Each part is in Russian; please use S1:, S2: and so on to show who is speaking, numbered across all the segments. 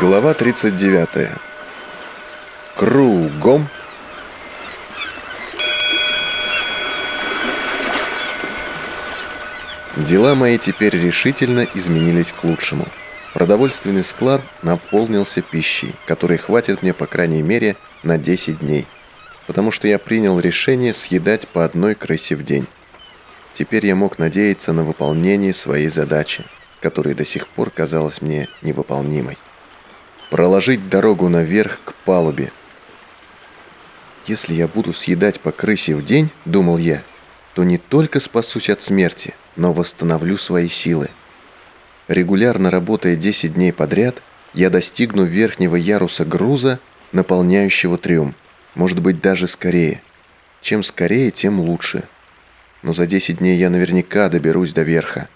S1: Глава 39. Кругом. Дела мои теперь решительно изменились к лучшему. Продовольственный склад наполнился пищей, которой хватит мне по крайней мере на 10 дней, потому что я принял решение съедать по одной крысе в день. Теперь я мог надеяться на выполнение своей задачи, которая до сих пор казалась мне невыполнимой проложить дорогу наверх к палубе. Если я буду съедать по крысе в день, думал я, то не только спасусь от смерти, но восстановлю свои силы. Регулярно работая 10 дней подряд, я достигну верхнего яруса груза, наполняющего трюм. Может быть, даже скорее. Чем скорее, тем лучше. Но за 10 дней я наверняка доберусь до верха.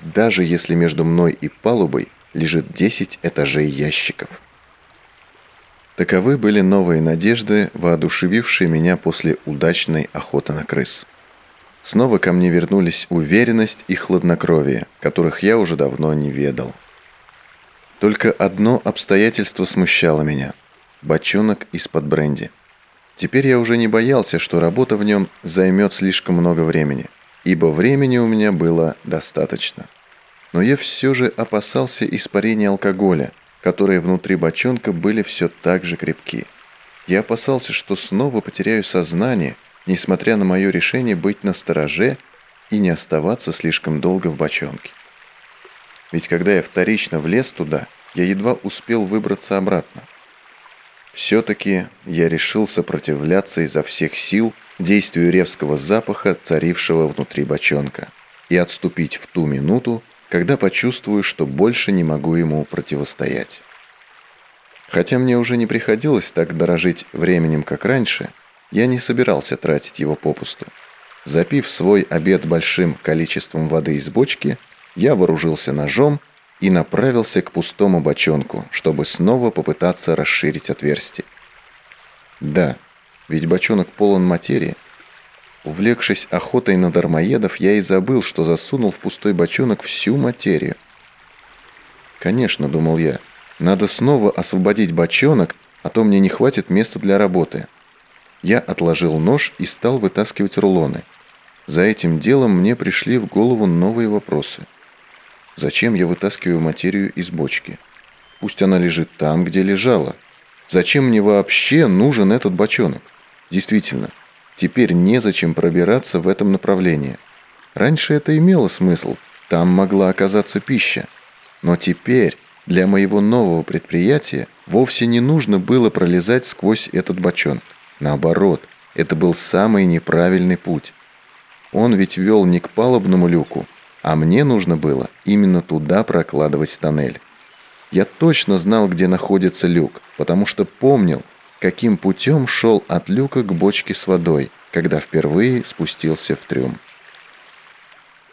S1: Даже если между мной и палубой лежит 10 этажей ящиков. Таковы были новые надежды, воодушевившие меня после удачной охоты на крыс. Снова ко мне вернулись уверенность и хладнокровие, которых я уже давно не ведал. Только одно обстоятельство смущало меня – бочонок из-под бренди. Теперь я уже не боялся, что работа в нем займет слишком много времени, ибо времени у меня было достаточно но я все же опасался испарения алкоголя, которые внутри бочонка были все так же крепки. Я опасался, что снова потеряю сознание, несмотря на мое решение быть на стороже и не оставаться слишком долго в бочонке. Ведь когда я вторично влез туда, я едва успел выбраться обратно. Все-таки я решил сопротивляться изо всех сил действию ревского запаха, царившего внутри бочонка, и отступить в ту минуту, когда почувствую, что больше не могу ему противостоять. Хотя мне уже не приходилось так дорожить временем, как раньше, я не собирался тратить его попусту. Запив свой обед большим количеством воды из бочки, я вооружился ножом и направился к пустому бочонку, чтобы снова попытаться расширить отверстие. Да, ведь бочонок полон материи, Увлекшись охотой на дармоедов, я и забыл, что засунул в пустой бочонок всю материю. Конечно, думал я, надо снова освободить бочонок, а то мне не хватит места для работы. Я отложил нож и стал вытаскивать рулоны. За этим делом мне пришли в голову новые вопросы. Зачем я вытаскиваю материю из бочки? Пусть она лежит там, где лежала. Зачем мне вообще нужен этот бочонок? Действительно, Теперь незачем пробираться в этом направлении. Раньше это имело смысл, там могла оказаться пища. Но теперь для моего нового предприятия вовсе не нужно было пролезать сквозь этот бочонок. Наоборот, это был самый неправильный путь. Он ведь вел не к палубному люку, а мне нужно было именно туда прокладывать тоннель. Я точно знал, где находится люк, потому что помнил, каким путем шел от люка к бочке с водой, когда впервые спустился в трюм.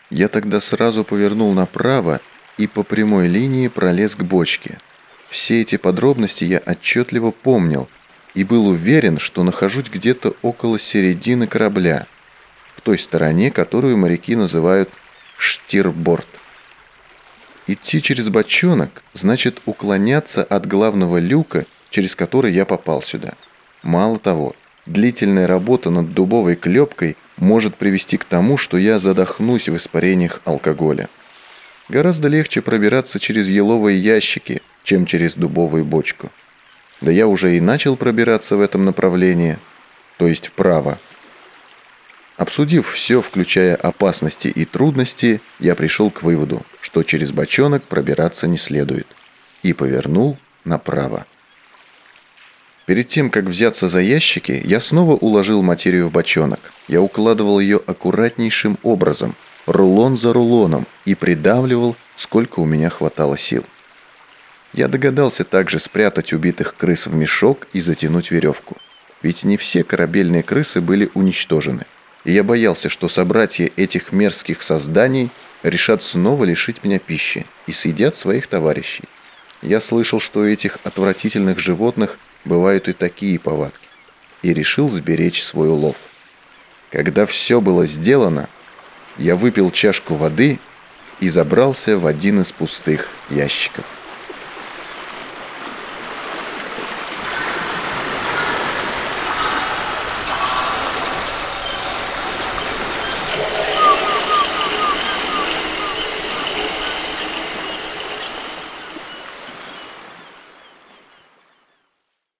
S1: Я тогда сразу повернул направо и по прямой линии пролез к бочке. Все эти подробности я отчетливо помнил и был уверен, что нахожусь где-то около середины корабля, в той стороне, которую моряки называют штирборд. Идти через бочонок значит уклоняться от главного люка через который я попал сюда. Мало того, длительная работа над дубовой клепкой может привести к тому, что я задохнусь в испарениях алкоголя. Гораздо легче пробираться через еловые ящики, чем через дубовую бочку. Да я уже и начал пробираться в этом направлении, то есть вправо. Обсудив все, включая опасности и трудности, я пришел к выводу, что через бочонок пробираться не следует, и повернул направо. Перед тем, как взяться за ящики, я снова уложил материю в бочонок. Я укладывал ее аккуратнейшим образом, рулон за рулоном, и придавливал, сколько у меня хватало сил. Я догадался также спрятать убитых крыс в мешок и затянуть веревку. Ведь не все корабельные крысы были уничтожены. И я боялся, что собратья этих мерзких созданий решат снова лишить меня пищи и съедят своих товарищей. Я слышал, что у этих отвратительных животных бывают и такие повадки, и решил сберечь свой улов. Когда все было сделано, я выпил чашку воды и забрался в один из пустых ящиков.